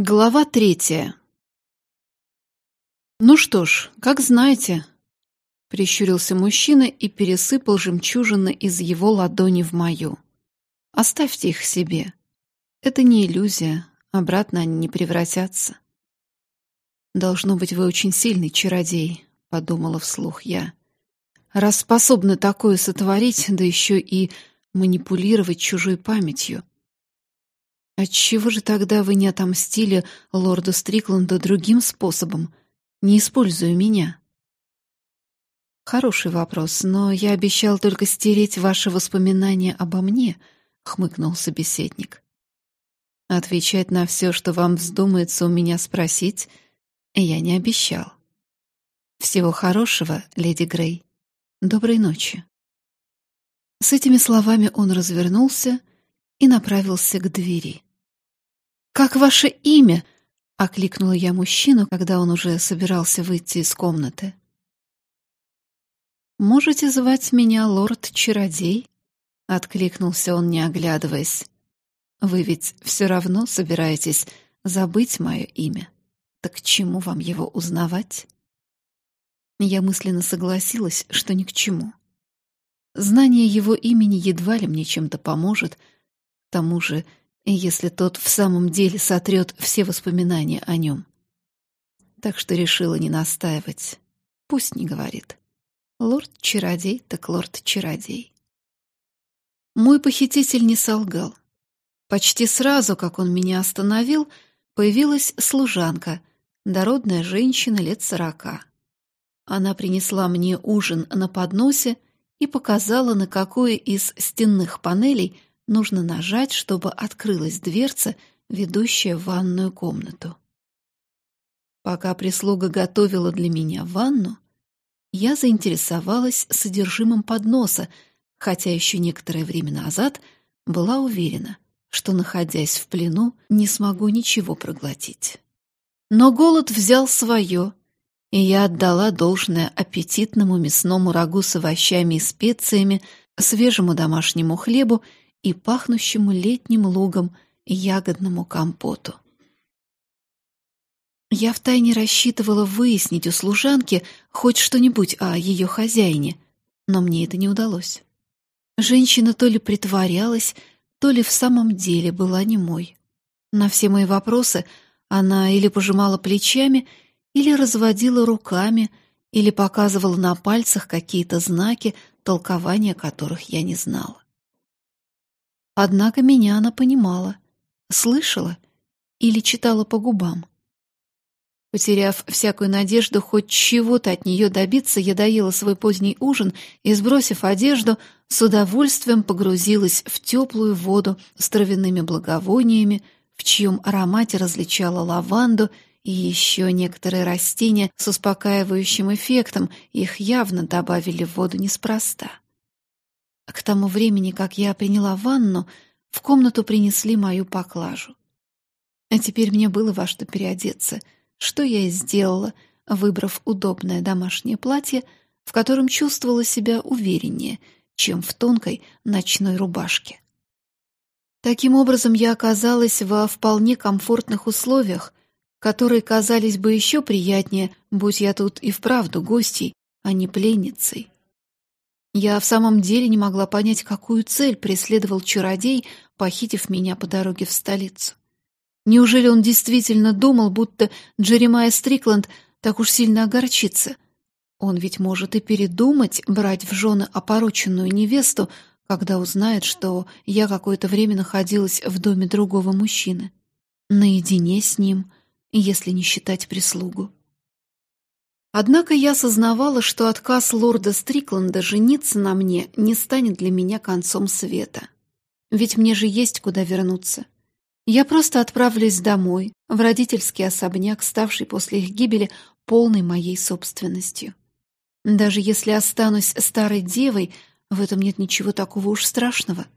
Глава третья. «Ну что ж, как знаете», — прищурился мужчина и пересыпал жемчужины из его ладони в мою. «Оставьте их себе. Это не иллюзия, обратно они не превратятся». «Должно быть, вы очень сильный чародей», — подумала вслух я. «Раз способны такое сотворить, да еще и манипулировать чужой памятью». Отчего же тогда вы не отомстили лорду Стрикланду другим способом, не используя меня? Хороший вопрос, но я обещал только стереть ваши воспоминания обо мне, хмыкнул собеседник. Отвечать на все, что вам вздумается у меня спросить, я не обещал. Всего хорошего, леди Грей. Доброй ночи. С этими словами он развернулся и направился к двери. «Как ваше имя?» — окликнула я мужчину, когда он уже собирался выйти из комнаты. «Можете звать меня лорд-чародей?» — откликнулся он, не оглядываясь. «Вы ведь все равно собираетесь забыть мое имя. Так к чему вам его узнавать?» Я мысленно согласилась, что ни к чему. Знание его имени едва ли мне чем-то поможет, к тому же если тот в самом деле сотрет все воспоминания о нем. Так что решила не настаивать. Пусть не говорит. Лорд-чародей так лорд-чародей. Мой похититель не солгал. Почти сразу, как он меня остановил, появилась служанка, дородная женщина лет сорока. Она принесла мне ужин на подносе и показала, на какой из стенных панелей нужно нажать, чтобы открылась дверца, ведущая в ванную комнату. Пока прислуга готовила для меня ванну, я заинтересовалась содержимым подноса, хотя еще некоторое время назад была уверена, что, находясь в плену, не смогу ничего проглотить. Но голод взял свое, и я отдала должное аппетитному мясному рагу с овощами и специями, свежему домашнему хлебу и пахнущему летним лугом ягодному компоту. Я втайне рассчитывала выяснить у служанки хоть что-нибудь о ее хозяине, но мне это не удалось. Женщина то ли притворялась, то ли в самом деле была немой. На все мои вопросы она или пожимала плечами, или разводила руками, или показывала на пальцах какие-то знаки, толкования которых я не знала. Однако меня она понимала, слышала или читала по губам. Потеряв всякую надежду хоть чего-то от нее добиться, я доела свой поздний ужин и, сбросив одежду, с удовольствием погрузилась в теплую воду с травяными благовониями, в чьем аромате различала лаванду и еще некоторые растения с успокаивающим эффектом, их явно добавили в воду неспроста. К тому времени, как я приняла ванну, в комнату принесли мою поклажу. А теперь мне было во что переодеться, что я и сделала, выбрав удобное домашнее платье, в котором чувствовала себя увереннее, чем в тонкой ночной рубашке. Таким образом, я оказалась во вполне комфортных условиях, которые казались бы еще приятнее, будь я тут и вправду гостей, а не пленницей. Я в самом деле не могла понять, какую цель преследовал чародей, похитив меня по дороге в столицу. Неужели он действительно думал, будто Джеремайя Стрикланд так уж сильно огорчится? Он ведь может и передумать брать в жены опороченную невесту, когда узнает, что я какое-то время находилась в доме другого мужчины. Наедине с ним, если не считать прислугу. Однако я сознавала, что отказ лорда Стрикланда жениться на мне не станет для меня концом света. Ведь мне же есть куда вернуться. Я просто отправлюсь домой, в родительский особняк, ставший после их гибели полной моей собственностью. Даже если останусь старой девой, в этом нет ничего такого уж страшного.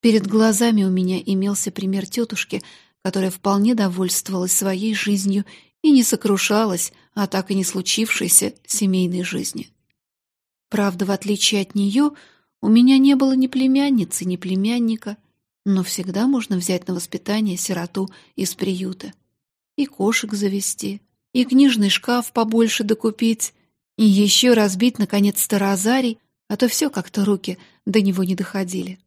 Перед глазами у меня имелся пример тетушки, которая вполне довольствовалась своей жизнью и не сокрушалась о так и не случившейся семейной жизни. Правда, в отличие от нее, у меня не было ни племянницы, ни племянника, но всегда можно взять на воспитание сироту из приюта, и кошек завести, и книжный шкаф побольше докупить, и еще разбить, наконец-то, розарий, а то все как-то руки до него не доходили.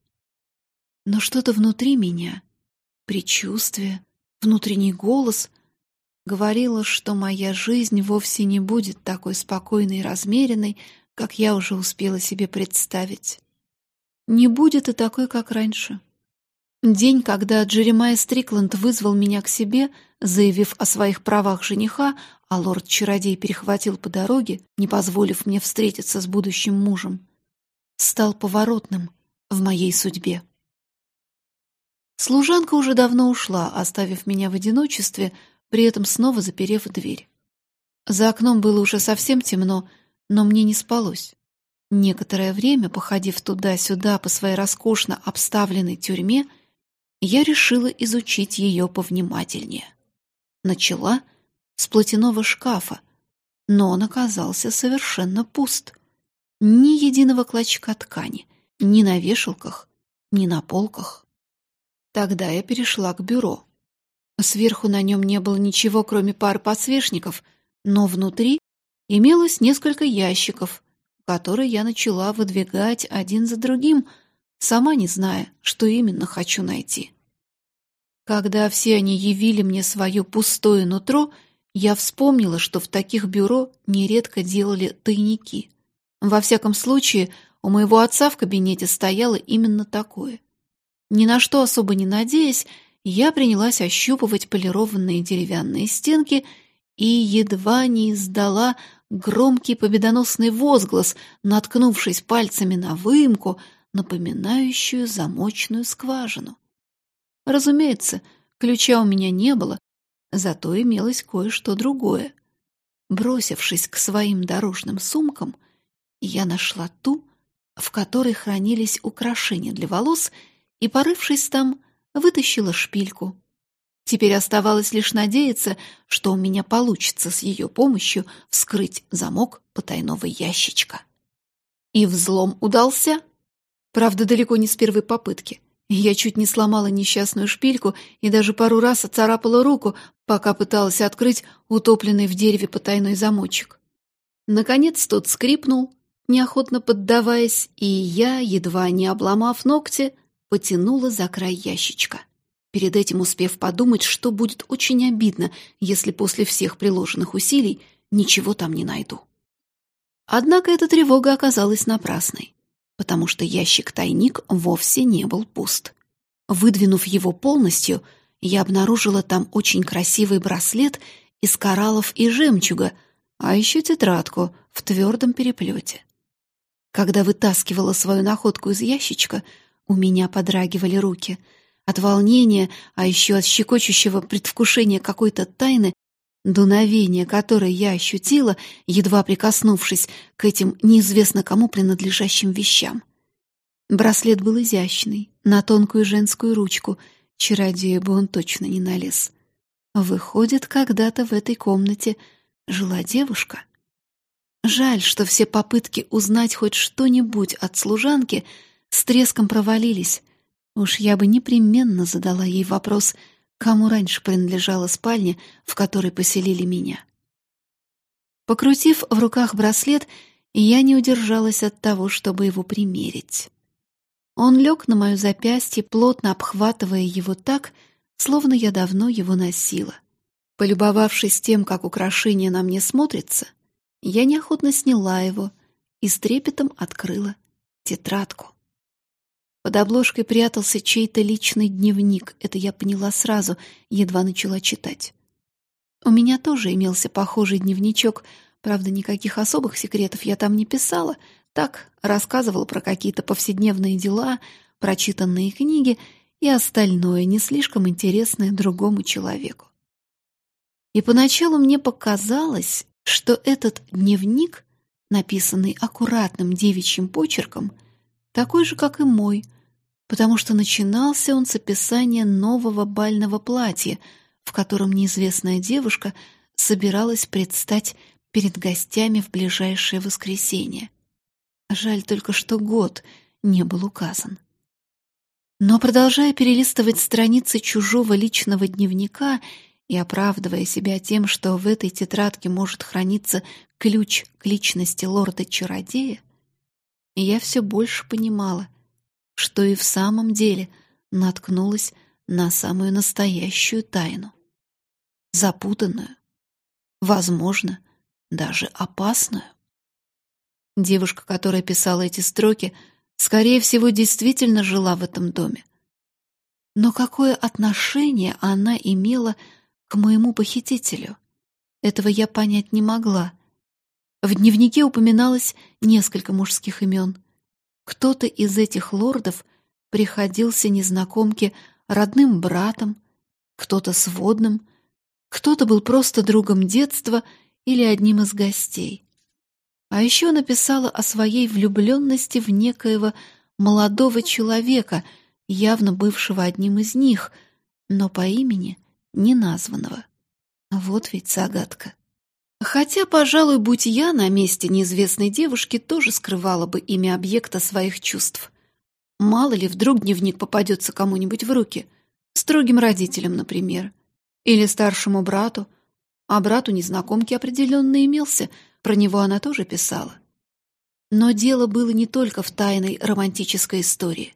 Но что-то внутри меня, предчувствие, внутренний голос говорило, что моя жизнь вовсе не будет такой спокойной и размеренной, как я уже успела себе представить. Не будет и такой, как раньше. День, когда Джеремай Стрикланд вызвал меня к себе, заявив о своих правах жениха, а лорд-чародей перехватил по дороге, не позволив мне встретиться с будущим мужем, стал поворотным в моей судьбе. Служанка уже давно ушла, оставив меня в одиночестве, при этом снова заперев дверь. За окном было уже совсем темно, но мне не спалось. Некоторое время, походив туда-сюда по своей роскошно обставленной тюрьме, я решила изучить ее повнимательнее. Начала с платяного шкафа, но он оказался совершенно пуст. Ни единого клочка ткани, ни на вешалках, ни на полках. Тогда я перешла к бюро. Сверху на нем не было ничего, кроме пары подсвечников, но внутри имелось несколько ящиков, которые я начала выдвигать один за другим, сама не зная, что именно хочу найти. Когда все они явили мне свое пустое нутро, я вспомнила, что в таких бюро нередко делали тайники. Во всяком случае, у моего отца в кабинете стояло именно такое. Ни на что особо не надеясь, я принялась ощупывать полированные деревянные стенки и едва не издала громкий победоносный возглас, наткнувшись пальцами на выемку, напоминающую замочную скважину. Разумеется, ключа у меня не было, зато имелось кое-что другое. Бросившись к своим дорожным сумкам, я нашла ту, в которой хранились украшения для волос, и, порывшись там, вытащила шпильку. Теперь оставалось лишь надеяться, что у меня получится с ее помощью вскрыть замок потайного ящичка. И взлом удался. Правда, далеко не с первой попытки. Я чуть не сломала несчастную шпильку и даже пару раз оцарапала руку, пока пыталась открыть утопленный в дереве потайной замочек. Наконец тот скрипнул, неохотно поддаваясь, и я, едва не обломав ногти, потянула за край ящичка. Перед этим успев подумать, что будет очень обидно, если после всех приложенных усилий ничего там не найду. Однако эта тревога оказалась напрасной потому что ящик-тайник вовсе не был пуст. Выдвинув его полностью, я обнаружила там очень красивый браслет из кораллов и жемчуга, а еще тетрадку в твердом переплете. Когда вытаскивала свою находку из ящичка, у меня подрагивали руки. От волнения, а еще от щекочущего предвкушения какой-то тайны, Дуновение, которое я ощутила, едва прикоснувшись к этим неизвестно кому принадлежащим вещам. Браслет был изящный, на тонкую женскую ручку, чародею бы он точно не налез. Выходит, когда-то в этой комнате жила девушка. Жаль, что все попытки узнать хоть что-нибудь от служанки с треском провалились. Уж я бы непременно задала ей вопрос — кому раньше принадлежала спальня, в которой поселили меня. Покрутив в руках браслет, я не удержалась от того, чтобы его примерить. Он лег на мое запястье, плотно обхватывая его так, словно я давно его носила. Полюбовавшись тем, как украшение на мне смотрится, я неохотно сняла его и с трепетом открыла тетрадку. Под обложкой прятался чей-то личный дневник, это я поняла сразу, едва начала читать. У меня тоже имелся похожий дневничок, правда, никаких особых секретов я там не писала, так рассказывала про какие-то повседневные дела, прочитанные книги и остальное, не слишком интересное другому человеку. И поначалу мне показалось, что этот дневник, написанный аккуратным девичьим почерком, такой же, как и мой, потому что начинался он с описания нового бального платья, в котором неизвестная девушка собиралась предстать перед гостями в ближайшее воскресенье. Жаль только, что год не был указан. Но, продолжая перелистывать страницы чужого личного дневника, и оправдывая себя тем, что в этой тетрадке может храниться ключ к личности лорда-чародея, я все больше понимала, что и в самом деле наткнулась на самую настоящую тайну. Запутанную, возможно, даже опасную. Девушка, которая писала эти строки, скорее всего, действительно жила в этом доме. Но какое отношение она имела к моему похитителю? Этого я понять не могла. В дневнике упоминалось несколько мужских имен. Кто-то из этих лордов приходился незнакомке родным братом, кто-то сводным, кто-то был просто другом детства или одним из гостей. А еще написала о своей влюбленности в некоего молодого человека, явно бывшего одним из них, но по имени не названного. Вот ведь загадка. Хотя, пожалуй, будь я на месте неизвестной девушки, тоже скрывала бы имя объекта своих чувств. Мало ли, вдруг дневник попадется кому-нибудь в руки. Строгим родителям, например. Или старшему брату. А брату незнакомки определенно имелся — про него она тоже писала. Но дело было не только в тайной романтической истории.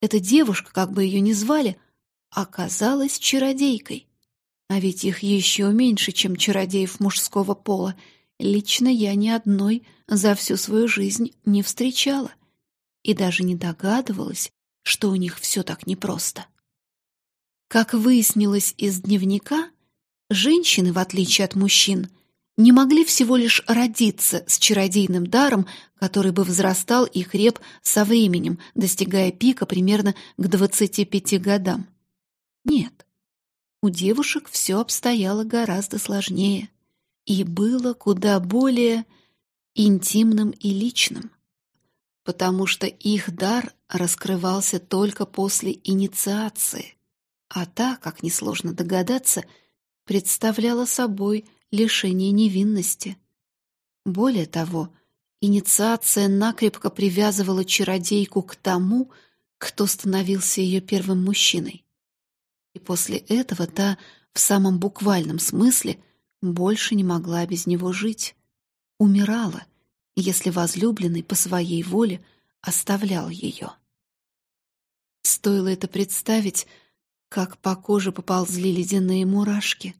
Эта девушка, как бы ее ни звали, оказалась чародейкой. А ведь их еще меньше, чем чародеев мужского пола. Лично я ни одной за всю свою жизнь не встречала и даже не догадывалась, что у них все так непросто. Как выяснилось из дневника, женщины, в отличие от мужчин, не могли всего лишь родиться с чародейным даром, который бы взрастал и креп со временем, достигая пика примерно к 25 годам. Нет, у девушек все обстояло гораздо сложнее и было куда более интимным и личным, потому что их дар раскрывался только после инициации, а та, как несложно догадаться, представляла собой – лишение невинности. Более того, инициация накрепко привязывала чародейку к тому, кто становился ее первым мужчиной. И после этого та, в самом буквальном смысле, больше не могла без него жить. Умирала, если возлюбленный по своей воле оставлял ее. Стоило это представить, как по коже поползли ледяные мурашки.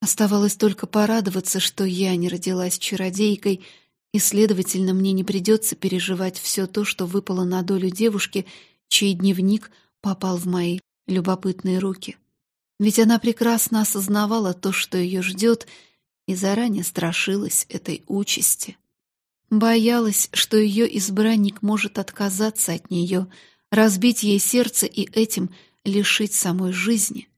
Оставалось только порадоваться, что я не родилась чародейкой, и, следовательно, мне не придется переживать все то, что выпало на долю девушки, чей дневник попал в мои любопытные руки. Ведь она прекрасно осознавала то, что ее ждет, и заранее страшилась этой участи. Боялась, что ее избранник может отказаться от нее, разбить ей сердце и этим лишить самой жизни.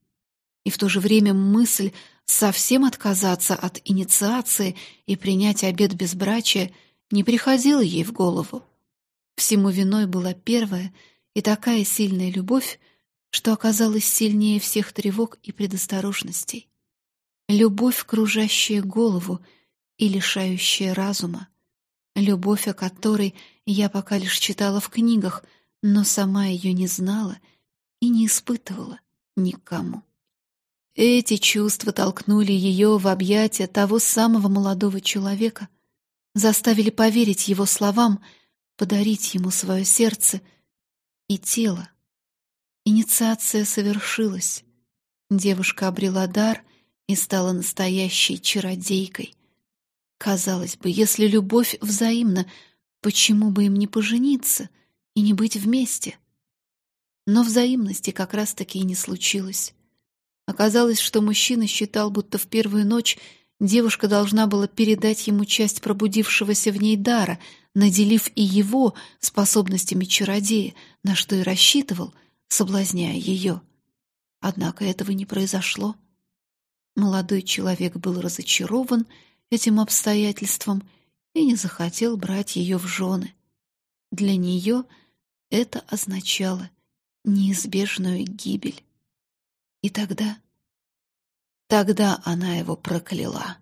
И в то же время мысль совсем отказаться от инициации и принять обет безбрачия не приходило ей в голову. Всему виной была первая и такая сильная любовь, что оказалась сильнее всех тревог и предосторожностей. Любовь, кружащая голову и лишающая разума. Любовь, о которой я пока лишь читала в книгах, но сама ее не знала и не испытывала никому. Эти чувства толкнули ее в объятия того самого молодого человека, заставили поверить его словам, подарить ему свое сердце и тело. Инициация совершилась. Девушка обрела дар и стала настоящей чародейкой. Казалось бы, если любовь взаимна, почему бы им не пожениться и не быть вместе? Но взаимности как раз-таки и не случилось. Оказалось, что мужчина считал, будто в первую ночь девушка должна была передать ему часть пробудившегося в ней дара, наделив и его способностями чародея, на что и рассчитывал, соблазняя ее. Однако этого не произошло. Молодой человек был разочарован этим обстоятельством и не захотел брать ее в жены. Для нее это означало неизбежную гибель. И тогда... Тогда она его прокляла.